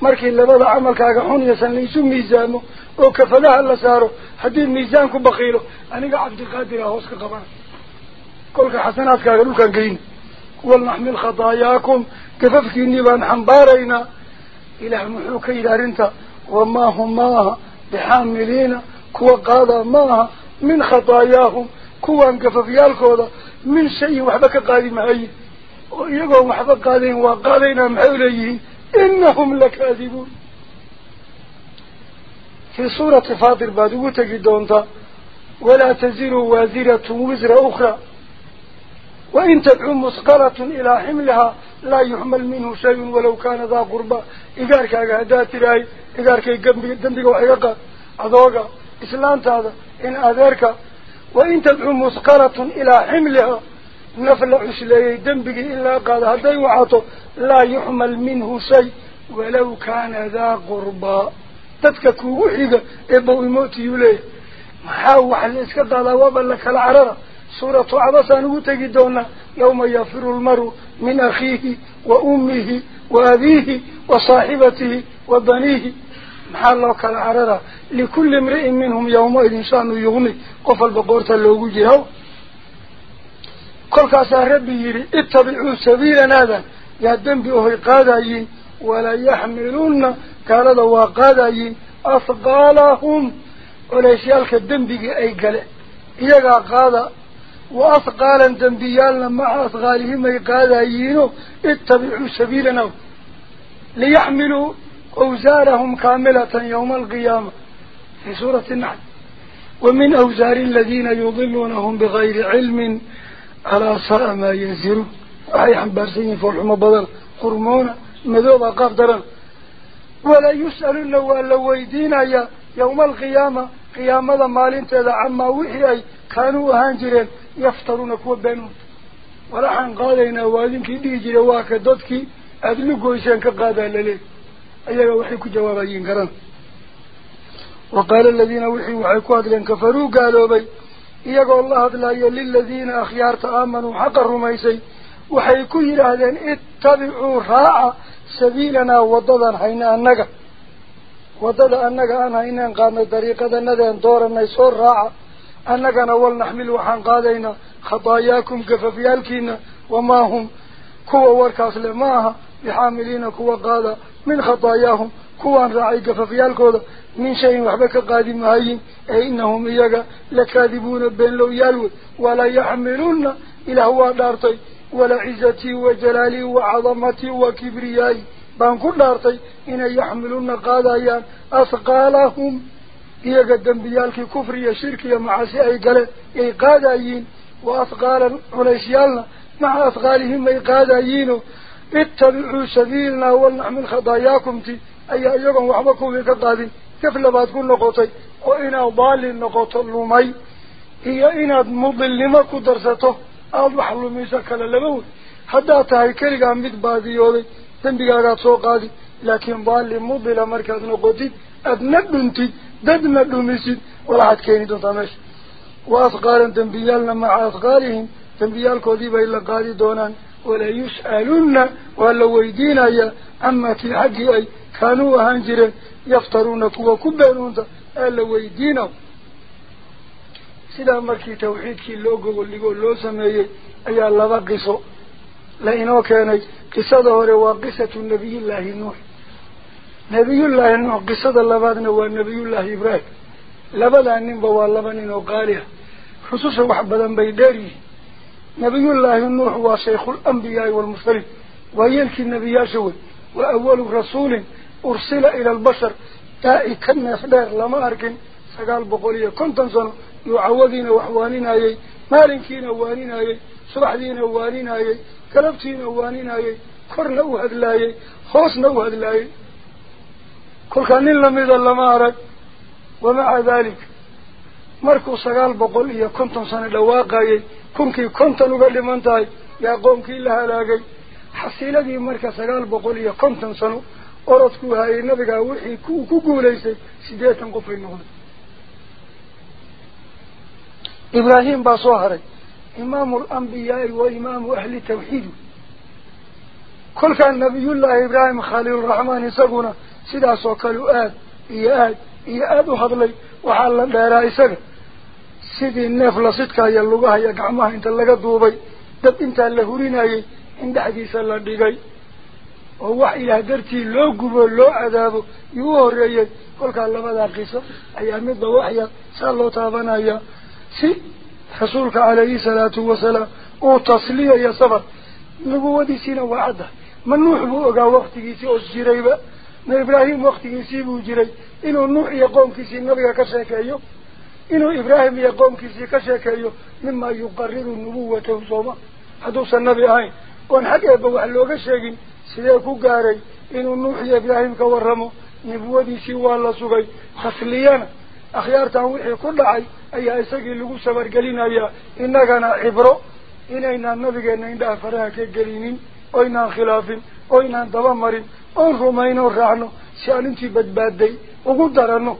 labada camalkaaga xun yasan laysu miisaamo oo kafadaha la saaro haddii miisaanku bakiilo aniga cabdiqaadir ah hoos ka qabana kolka xasanaadkaaga dhulkaan geyni ولنحمل خطاياكم كففك النبان حنبارينا إله محوك إلى رنتا وما هم ماها بحاملين كوا قادا ماها من خطاياهم كوا انكففيالكودا من شيء وحبك قادي معي. ويقوم وحبك قادين وقادينا معوليين إنهم لكاذبون. في سورة فاطر بعد وتجدونتا ولا تزر وازرة وزر أخرى. وإن تدعو مسقرة إلى حملها لا يحمل منه شيء ولو كان ذا أهدات راي إذارك دنبك وحيقا أذوقا إسلام هذا إن أذارك وإن تدعو مسقرة إلى حملها نفل عسلي دنبك إلا قال هذا وعطو لا يحمل منه شيء ولو كان ذا قربة تدك وحيقا إبو الموت يليه محاو حل إسكت هذا وبلك العرارة سورة عبسان وتجدون يوم يفر المرء من أخيه وأمه وأبيه وصاحبته وبنيه محل كالعررة لكل امرئ منهم يومئذ شأن يغني قفل بقورة اللوغو جيهو كل كاسا ربي اتبعوا سبيلا هذا يا دنبئه قادايين ولا يحملون كاردا وقادايين أثقالهم وليس يالك الدنبئ أي قلع إيقا قادا وأثقالا دنبيالنا مع أثقالهم أي قادايينو اتبعوا سبيلنا ليحملوا أوزارهم كاملة يوم القيامة. في سورة النحل. ومن أوزار الذين يضلونهم بغير علم على ساء ما ينزلون. وحي حنبارسين فالحمى بدل. قرمونا مذوبة قابدرا ولا يسألون ولو ويدين يوم القيامة. قيامة مالين تذا عما وحي كانوا هانجرين. يفترون كوا بينهم. ولا حن قادينا وادين كي ديجي واكا دودكي. أدلو قويسان كقادا لليه أيها وحيكو جوابين قرن وقال الذين وحي وحيكو أدلين كفروا قالوا بي إيقوا الله أدلايا للذين أخيارت آمنوا حق الرميسي. وحيكو يرادين اتبعوا راعة سبيلنا وضدا حين أنك وضدا أنك أنا إنان قادنا طريقة ندين دورنا يسور راعة أنك نول نحمل وحان قادينا خطاياكم كففيالكينا وما هم كوا وركاس لماها بحاملين كوا قادا من خطاياهم. كوا راعي كففيالكودا من شيء وحبك قادم هايين. أي إنهم إياك لكاذبون بين لو يالو ولا يحملون إلى هو دارتي. ولا عزتي وجلالي وعظمتي وكبرياي بانكو دارتي. إن يحملون قادايان أثقالهم. كفر يا شرك يا معاسي أي قال أي قادايين وأثقالا عنيسيالنا مع أثقالهم أي قادايين اتبعوا سبيلنا ولنحمل خضاياكم تي. أي أيضا وحبكم بك قادين كيف لباتكم نقوطي وإنا ضال نقوط اللومي. هي إنا مضل ما كدرسته. أو بحلو ميساك للبول حتى تهي كريقا مد باديولي تنبقى سو قادي لكن ضال مضل مركز نقوطي أدنى دنتي ددنا دمسيد ولا حد كيني دون تمش. وأثقالا تنبيالنا مع أثقالهم تنبيال كوديبا إلا قادي دونان. ولا يسألون ولا ويدين يا أما في حقي كانوا هانجرين يفترون كوا كبيرون ألا ويدينه. سيدا مركي توحيدكي اللوغو واللغو اللو سميه أي الله قصو لأنه كان قصة هو قصة النبي الله نوح. نبي الله نوح قصة اللبادنا هو نبي الله إبراهيم. لبدا ننبا واللبن وقالها خصوصا وحبدا بيداري نبي الله نوح هو شيخ الأنبياء والمرسلين ويلك النبي شوي وأول رسول أرسل إلى البشر تائي كان يفدار لما أركن سقال بقولية كنتم سنة يعوذين وحوانين آيي مالكين وانين آيي صبحدين وانين آيي كلبتين وانين آيي كرنا وهد لايي خوصنا وهد لايي كل كان لميد لما أرك ومع ذلك مركو سقال بقولية كنتم سنة لواقعي كنكي كنتم وقال من تاي يا قومكي لاقي xasiiladii marka sagaal boqol iyo konton sano orodku hayay nabigaa wixii ku guulaysay siddeetan qof ay noqday ibraahim baa soo haray imaamu alambiyaai wa imaamu ahli tawxiid kolkaa nabiyullaahi ibraahim khaliiluraxmaan isaguna sidaasoo kale aad iyo aad iyo aada u hadlay waxaa la dheeraa isaga sidii neef la sidkaaya lugahaya gacmaha inta laga duubay dad intaa la hurinayay in dhexdiisa la dhigay oo wax ilaah dartii loo gubo loo cadaabo yuu u horreeyey kolkaa labadaa qiso ayaa midba waxya saa loo taabanaya si rasuulka calayhi salaatu wasalaam uu tasliyayo sabar nubuwadiisiina waa caddahay ma nuux buu ogaa waktigiisii oo jirayba ma ibraahim waktigiisii buu jiray inuu nuux iyo qoomkiisii nabiga ka sheekeeyo ibraahim iyo qoomkiisii ka sheekeeyo mima yuqariru nubuwatahu sooma hadduusan nabi ahayn oon xag eeba wax looga sheegin sidee ku gaaray inuu nuux iyo ibraahim ka warramo nubuwadiisii waa la sugay tasliyana akhyaartan wixii ku dhacay ayaa isagii lagu sabargelinayaa innagana cibro inaynaan nabigeena indhaha faraha ka gelinin oynaan khilaafin oynaan daba marin oon rumayno raacno si aan intii badbaaday ugu daranno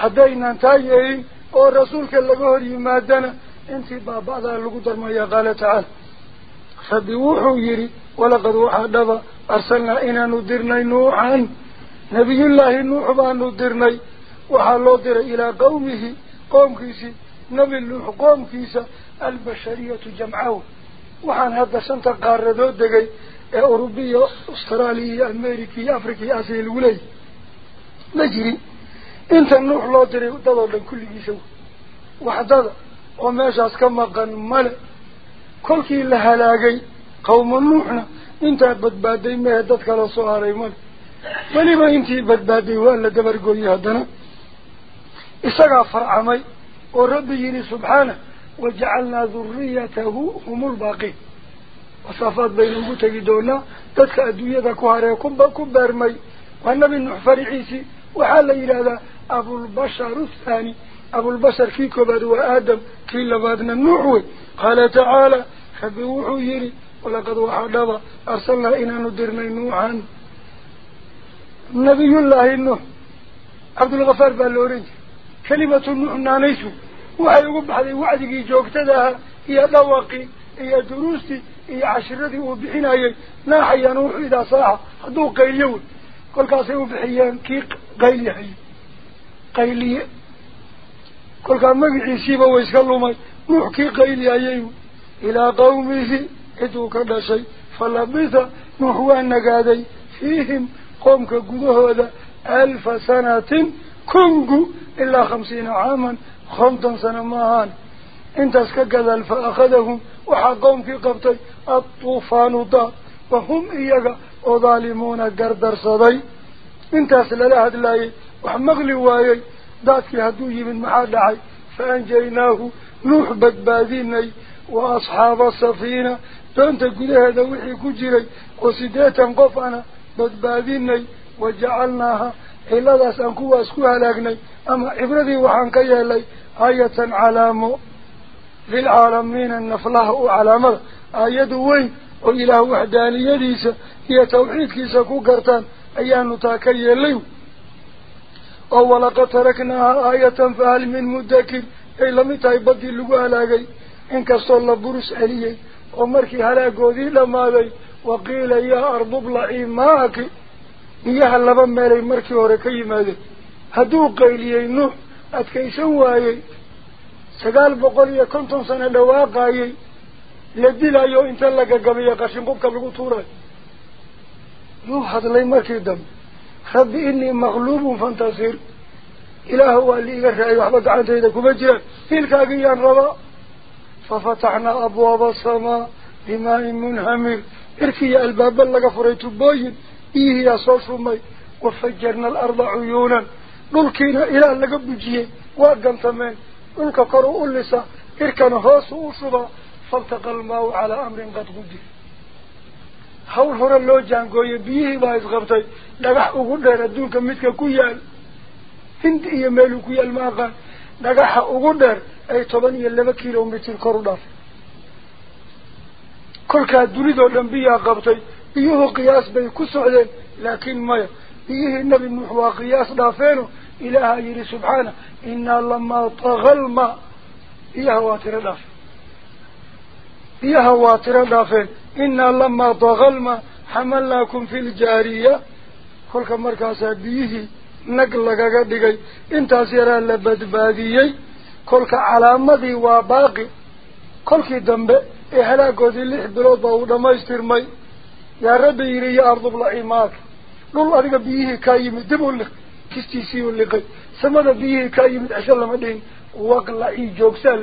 haddaynaan taa yeelin hor yimaadana intii baaba'daa lagu darmaya qaala tacaala rabbi wuxuu yidhi walaqad waxaa dhaba arsalnaa inaanu dirnay nuuxan nabiyullaahi nuux baanu dirnay waxaa loo diray ilaa qawmihi qoomkiisii nebi nuux qoomkiisa albashariyatu jamcaw waxaan hadda shanta qaaradood degay ee urubiya austraaliya iyo america iyo africa iyo asiya lagu leeyahy ma jirin انت نوح لو دري ودلو دن كل جيسو وحدد وماشا اسكما قن مال كل كي لها لاغي قوم نوحنا انت بدبادي مهدد كلا صهاري مال ولي ما انت بدبادي ولا دبر قوي هدنا اساقا فرعمي وربي سبحانه وجعلنا ذريته هم الباقي وصفات بينهم تجدونا تتكأدو يدك وهاريكم باكم بارمي والنبي نحفر عيسي وحال إلى هذا أبو البشر الثاني. أبو البشر كي كبد وآدم كي لبادنا نوحوي قال تعالى خبوحو يري ولقد وحدظ أرسلنا إنا ندرنا نوحا نبي الله إنه عبد الغفار بالورين كلمة نوحنا نيسو وحي يقب حدي وعدك جوكتدها هي دواقي يا دروسي يا عشرتي وبحناي ناحي نوح إذا صاح حدوق قيليون كل قاسي وبحيان كي قيليون قيلية كل كان مجي عيسيبه ويسكالو ماي قيل يا يو إلى قومه إدو كذا شيء فلا فلبث نحو أنك هذا فيهم قوم قدوه هذا ألف سنة كنقو إلا خمسين عاما خمطا سنة ماهان انت اسكاكذا فأخذهم وحقهم في قبتي الطوفان ضاء وهم إياك وظالمون قردر صدي انت اسلالهد الله وحمقلي وايي داتي هدوي من محاد لعي فأنجيناه نوح بدبادينني وأصحاب السفينة فأنت قد هذا وحي كجري وصداتا قفنا بدبادينني وجعلناها إلا داس أنكو أسكوها لقني أما إبردي وحنكي لي آية علامه للعالمين النفلاه علامه آية دوي وإله وحداني يديس هي توحيد كيسكو قرطان أيانو تاكي ليو taraknaaha aayatan fahal min mudakir ay lamid tahay baddii lagu halaagay inkastoo la burus celiyey oo markii halaagoodii dhammaaday waqiila yaa ardublaci maaki biyaha laba meelay markii hore ka yimaadeen hadduu qayliyey nuux adkaysan waayey sagaal boqol iyo konton sano dhawaaqayey la dilayo inta la gagabiyo qashin qubka lagu tuurayo yuu hadlay markii dambe خب إني مغلوب فانتصر. إلى هو اللي إليك أي وحبت عنده إذا كمجر تلك أقيا ففتحنا أبواب السماء بماء منهمر. إركي الباب اللي قفريت بوين. إيه يا صوفمي وفجرنا الأرض عيونا. نلقينا إلى اللي قبجيه وقم ثمين نلقى قرؤ اللي سا إركنا هاسو أصبا فالتقى الماء على أمر قد قدر. Hawl hore loo jaangooyey biyihii baa isqabtay dhagax ugu dheer adduunka midka ku yaal hindi iyo meeluu ku yaal ma aqaan dhagaxa ugu dheer ay toban iyo laba kilomitir kor u dhaafay kolkaa dunidoo dhan biyaa qabtay biyuhu qiyaas bay ku socdeen laakiin maya biyihii nebi nuux waa qiyaas dhaafeeno ilaaha yidhi subxaana inaa lamaa tagal ma biyaha waa tiro dhaafeen biyaha waa tiro dhaafeen tagal ma xamalnaakum fi ljaariya kolka markaasaa biyihii nag lagaga dhigay intaas yaraa la badbaadiyey kolka calaamadii waa baaqi kolkii dambe ee halaagoodii lix bilood baa uu dhamaystirmay yaa rabbi yidhi ya ardublaci maaka dhul adiga biyihii kaa yimid dib u liq kistiisii u liqay samada biyihii kaa yimid cesho lama dhihin waqlaci joogsaa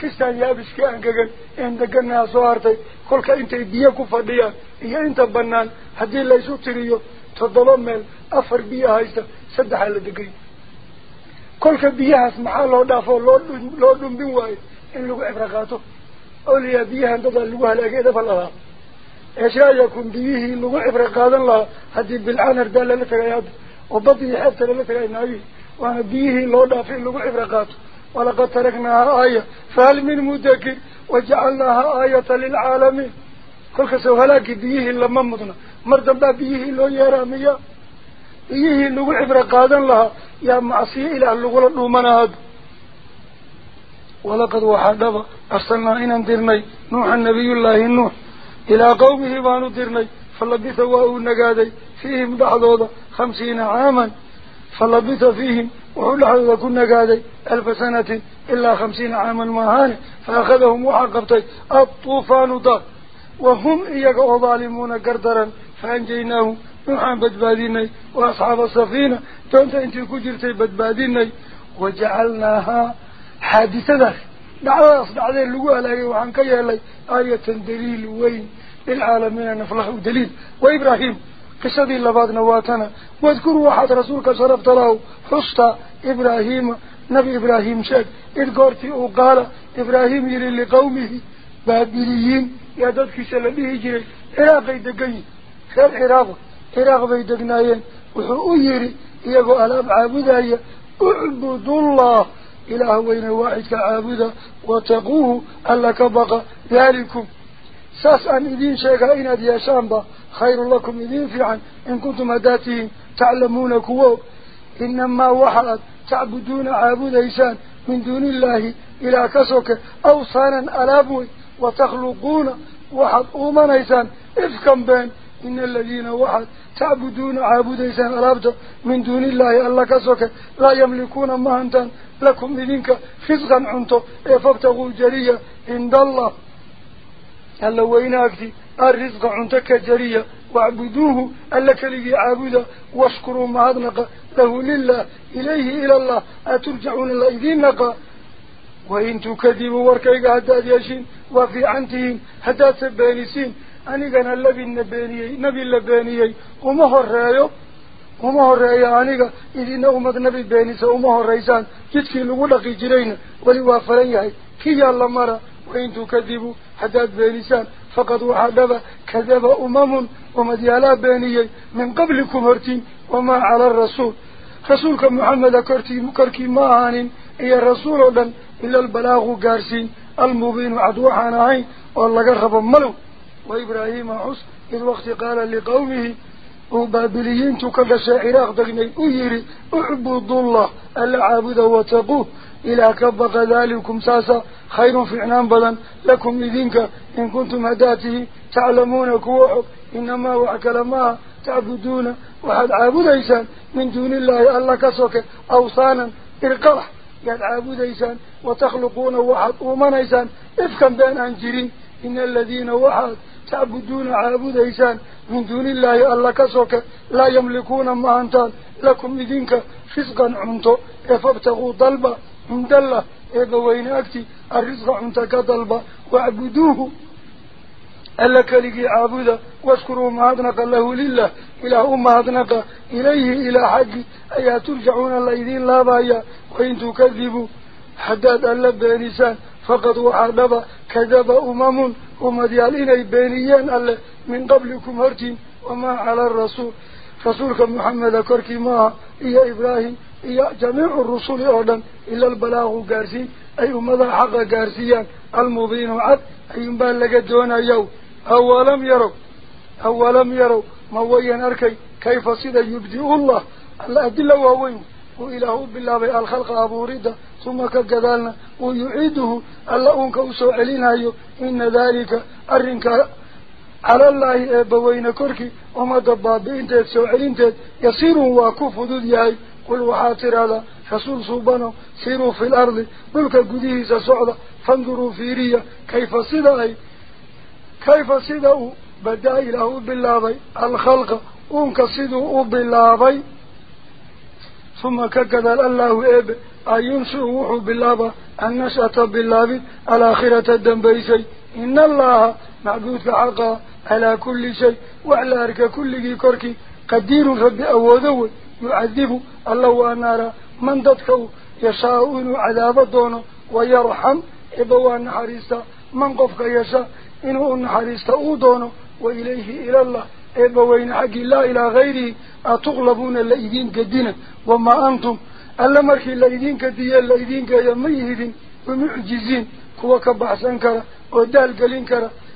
kistaan yaabiskii angegan een deganaha soo hartay kolka intay biyo ku fadhiyaan iyo inta banaan haddii laysu tiriyo toddoba meel afar biyo haysta saddexaa la degay kolka biyahaas maxaa loo dhaafoo loo loo dhumbin waayo in lagu cibro qaato oliyaa biyahan dadaa lagu halaagay edafal ahaa eeshaayakum biyihii lagu cibro qaadan lahaa haddii bilcaan hardaa lala tagay hadda وبطني حتى لمثل النبي. وأنا بيه لودا في اللغة إبراقات ولقد تركناها آية. فهل من مدكر وجعلناها آية للعالمين. كل كسو هلاك بيه لما مدنا. مردم بيه لو يرامي بيه لو إبراقاتا الله يا معصي إلى اللغة لومنا ولقد وحدب أرسلنا إنا ديرني نوح النبي الله نوح. إلى قومه بانو ديرني فلبثوا أهو النقادي فيهم بعضوضا خمسين عاما فلبث فيهم وحلحوا كنا قادي ألف سنة إلا خمسين عاما مهان فأخذهم وحقبتي الطوفان ضر وهم إيقوا وظالمون قردرا فأنجيناهم نحن بدباديني وأصحاب الصفينة تونت أنت كجرتي بدباديني وجعلناها حادثة ذلك دعوا أصدع ذلك اللقاء لأيه وحنكيه لأيه آية دليل وين للعالمين نفلحوا دليل. وإبراهيم قصدي لبعض نواتنا. واذكروا واحد رسولك شرفت له حصة إبراهيم نبي إبراهيم شاك إذ قرتي وقال إبراهيم يري لقومه بابليين يا دادك سلبيه جري عراقي دقين خير عراق. عراق بيدقنايين. وحو يري يقو ألاب عابدايا اعبدوا الله إله وين واحد كعابدا وتقوه ألا كبقى ذلكم. ساس أن إذين شيئا إن أدي شامبا؟ خير لكم إذين فيعا إن كنتم أداتهم تعلمون كوو إنما وحد تعبدون عابد إيسان من دون الله إلى كسوك. أوصانا ألابوي وتخلقون وحد أومان إيسان إفكا بين. إن الذين وحد تعبدون عابد إيسان ألابت من دون الله ألا كسوك. لا يملكون مهنتا لكم إذنك خزقا عنتو فابتغوا جريا عند الله. ألا ويناكتي الرزق عنتك جريا واعبدوه ألا كلي عابدا واشكروا معذنق له لله. إليه إلى الله أترجعون الله إذين نقا وإن تكذبوا وركيق هداد يشين وفي عنتهم هداد سبانيسين أنيقنا الذي النبانيي نبي اللبانيي ومهر رايو ومهر رايو أنيقا إذين أمد نبي بانيسا ومهر ريسان جدكي لغلقي جرين ولوافرين فقد وحدب كذب أمم ومديالا بانيي من قبلكم هرتين وما على الرسول. رسولك محمد كرتي مكركي ماهان إيا الرسول لن إلا البلاغ قارسين المبين عدوحانا هين والله قرب ملو. وإبراهيم حس إذ وقت قال لقومه وبابليين تكدس عراق دقني أيري اعبدوا الله ألا عابد وتقوه إلى كبق ذلكم ساسا خير في عنام بلن لكم إذنك إن كنتم هداته تعلمون كوحب إنما وعكل ما تعبدون وحد عابد إيسان من دون الله ألا كسوك أوصانا إرقاح يد عابد إيسان وتخلقون وحد أومن إيسان إفكا بين أنجرين إن الذين وحد تعبدون عابد إيسان من دون الله ألا كسوك لا يملكون ما أنتان لكم إذنك فسقا عنتو فابتغوا ضلبا عند الله إذا ويناكتي الرزق عنتك ضلبا واعبدوه. ألا كلقي عابدا واشكروا ما أدنق الله لله إلى أم أدنق إليه إلى حق أي ترجعون الله إذين لا بايا وإن تكذبوا. حداد ألا بانسان فقد وحدب كذب أمم ومديالين بينيان ألا من قبلكم هرتين وما على الرسول. رسولك محمد كركي ما إيا إبراهيم. إيا جميع الرسول أولا إلا البلاغ قارسي أي أمضى حق قارسيان المبين عد أي ينبال لك دون يوم أولم يروا أولم يروا موين أركي كيف صد يبدئ الله الأدلة ووين وإله بالله الخلق أبو ردة ثم كقدالنا ويعيده الله أنك أسوء إن ذلك أرنك على الله بوين كركي وما دبابي انت سوعلين يصير واكوف ذو قل وحاطر هذا رسول صوبانه سيروا في الأرض ملك قديه سسعد فانظروا في ريا كيف صدعي كيف صدعوا بدأ إله بالله الخلق أنك صدعوا بالله ثم كقدر الله إب أينشئوه بالله النشأة بالله الآخرة الدنبيسي إن الله معبودك حقا على كل شيء وعلى أرك كل كركي قدير رب أوذو يعذب الله ونرى من ضدكو يشاءون عذاب دونه ويرحم إبوان حريستا من قفك يشاء إنه نحريستا أودونه وإليه إلى الله. إبوين حق الله إلى غيره. أتغلبون الليدين قدنا وما أنتم؟ ألا مركي الليدين قديا الليدين قيا ميهدين ومعجزين. كوا كبحسن كرا ودال قلين كرا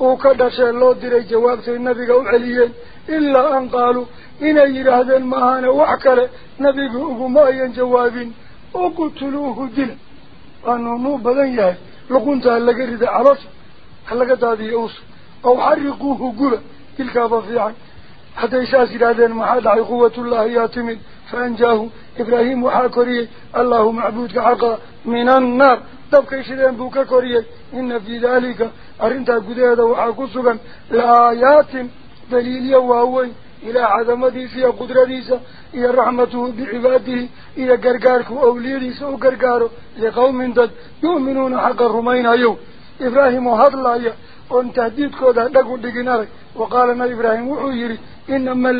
الحبيون نبي الله إبراهيم بندق ودعوة بندقي أي وسكور بحيي جوابتي لو عليين واتنا فما كان من نقن جواب قومه نبي إبراهيم قلدي سبابليين وكدش الله دري جوابتي النبي قو عليين إلا أن قالوا إن يرهدن مهانا وحكرة نبي قوما جوابين وقتلوه دل أنه مو بدن يهي لقنت هلقا رد عرص هلقا دادي أوس أو حرقوه الله الله من دبك يشدين بوك كوريه إن في ذلك أرنتا قديدا وحاكسوكا لآيات دليل وهوين إلى عظمته في قدرتيسا إلى رحمته بعباده إلى قرقارك وأوليديسا وقرقاره لقوم ضد يؤمنون حق الرمين أيو إبراهيم هذا الله وان تهديد كودا دقو دقنارك وقالنا إبراهيم وحيري إنما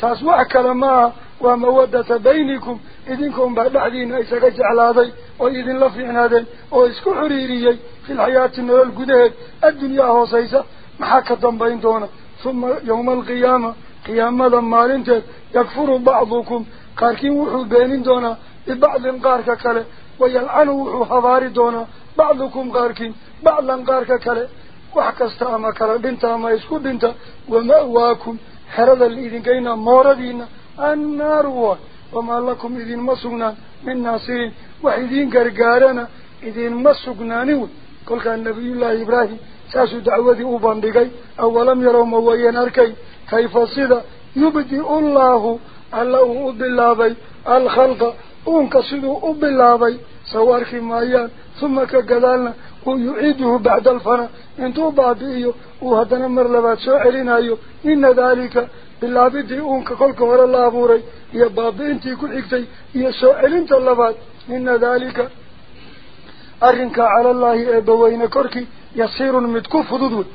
تاسوع كلمة ومودة بينكم إذنكم بعد عدين إيساك جعلادي وإذن لفعنادين وإسكو حريريي في الحياة النور القدهد الدنيا هو سيسا محاكا دنبين دونا ثم يوم القيامة قيامة مالنتد يكفر بعضكم. قاركين وحو بينين دونا ببعض قارك كله ويلعن وحو حضاري دونا. بعضكم قاركين بعضا قارك كله. وحكستا حرد الإذن كينا موردين النار وما لكم إذن مسقنا من ناصرين وإذن قرقارنا إذن مسقنانيون قل كان نبي الله إبراهيم ساسو دعوذي أباندقي أولم يروا موين أركي كيف صدا يبدئ الله الله أبلابي الخلق أنك صدو أبلابي سوارك مايان ثم كقدالنا ويعيده بعد الفنا انتو بابئيو وهدنا مرلبات سوحلين أيو إن ذلك بالله بدي أنك كلك ورا الله أبوري. يا بابي انتي كل حكتي يا سوحلين تلبات إن ذلك أرنك على الله أبوين كركي. يصير متكوف ضدود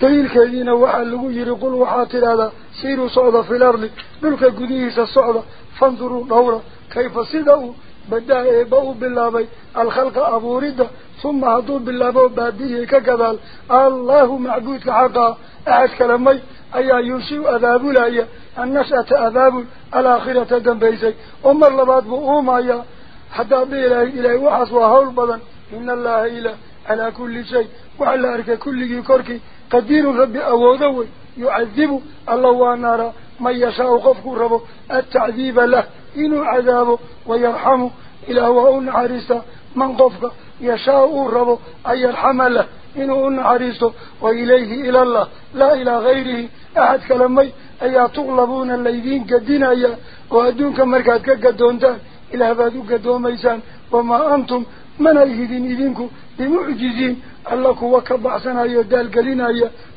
دليل كذين وحلقوا يرقل وحاطر هذا سيروا صعدة في الأرض. ملك قديس الصعدة فانظروا دورة كيف صدقوا. بدأ إباء بالله بي الخلق أبو ردة ثم هدو بالله بو بابيه كقبال الله معبود حقا. أحد كلمي أي يوشي أذاب لأي النشأة أذاب الآخرة دنبيسي أمر لباد بؤوم أي حتى بإله إله وحص وهول بدن. إن الله إله على كل شيء. وعلى أرك كل كركي قدير ربي أوضوي يعذب. الله ونار من يشاء قفك ربه التعذيب له. إنه عذابه ويرحمه. إله وأن عريسة من قفك. يشاء ربه أن يرحم له. إنه أن عريسه وإليه إلى الله. لا إلى غيره. أحد كلمي. أي تغلبون الذين قدنا أي وأدونك مركاتك قدونتان إلى هبادو قدوم ميسان وما أنتم من أيهدين إذنكم بمعجزين. الله وكبعسنا يدال قلنا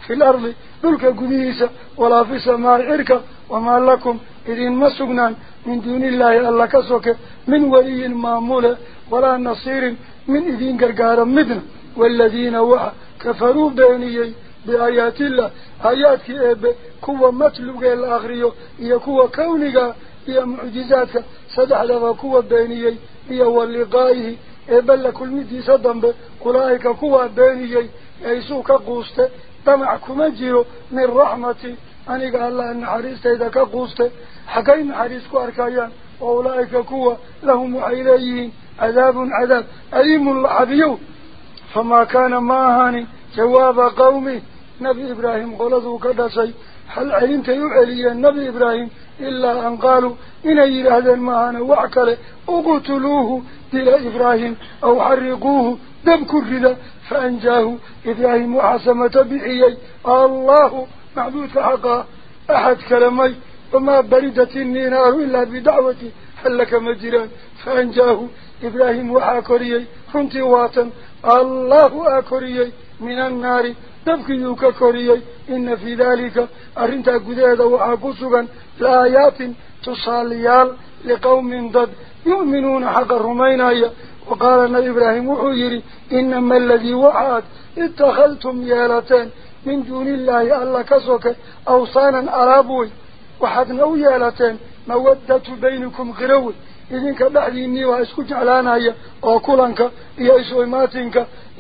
في الأرض. دلك قديسة ولا في سماء عركة وما لكم إذن مسقنا من دون الله الله كسوك من ولي مامولة ولا نصير من إذن قرقار مدن والذين وحا كفروا بينيي بآيات الله. آيات كيب كوة مطلوب الآخرية هي كوة كونك هي معجزاتك صدح لها كوة بينيي هي واللقائه بل كل مدي صدنب أولئك كوة بينيي يسوك قوست. دمعكم جيرو من رحمتي. أنيق الله أن حريست إذا كقوست حكين حريسك أركايان وأولئك كوة لهم عيليين عذاب عذاب أليم العبيو فما كان ماهاني جواب قومي نبي إبراهيم قلدوا كذا شيء هل علمت يعلي النبي إبراهيم إلا أن قالوا إن هذا المهان وعكله اقتلوه إلى إبراهيم أو حرقوه دبك الردى فأنجاه إبراهيم وحسمة بحيي الله معبود حقا أحد كلمي وما بردت النار إلا بدعوتي هل لك مجران فأنجاه إبراهيم وحاكريي فانتي واتا الله أكريي من النار تبكي ككريي إن في ذلك أرنتا قدادا وحاكسوغا لآيات تصاليال لقوم ضد يؤمنون حق الرمينايا. وقال إبراهيم وحيري إنما الذي وعاد اتخذتم يالتين من دون الله ألا كسوك أوصانا أرابوي وحدنا يالتين مودة بينكم غروي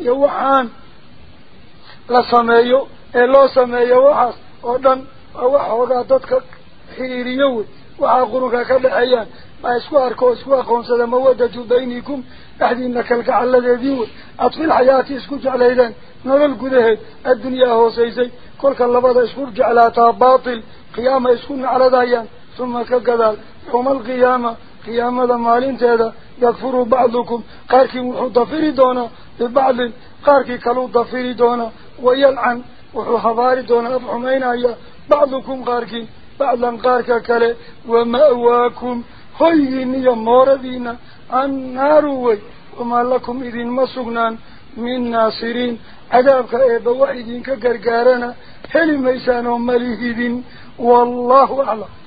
iyo waxaan la sameeyo ee loo sameeyo waxaas oo dhan waa wax hoogaa dadka xiriiriyo wey waxaa qurunka ka dhexeeyaan ma isku arko oo isku aqoonsada mawadatu baynikum بعد إنك الجعل الذي أطفي الحياة حياتي على عليها نظر القده. الدنيا هو سيسي. كل كاللبضة اسكج على باطل. قيامة اسكن على ديان ثم كذل يوم القيامة قيامة مالين تهدى يكفر بعضكم. قاركي وحو ضفيري دونا. ببعض. قاركي كالو ضفيري دونا. ويلعن. وحو حضاري دونا. أبحمين أي بعضكم قاركي. بعضا قاركا كلي وما أواكم خيين يا موردين النار وي. وما لكم إذن مسقنا من ناصرين. عذابك إيبا وإذن كقرقارنا. هل ميسان أمليه والله أعلم.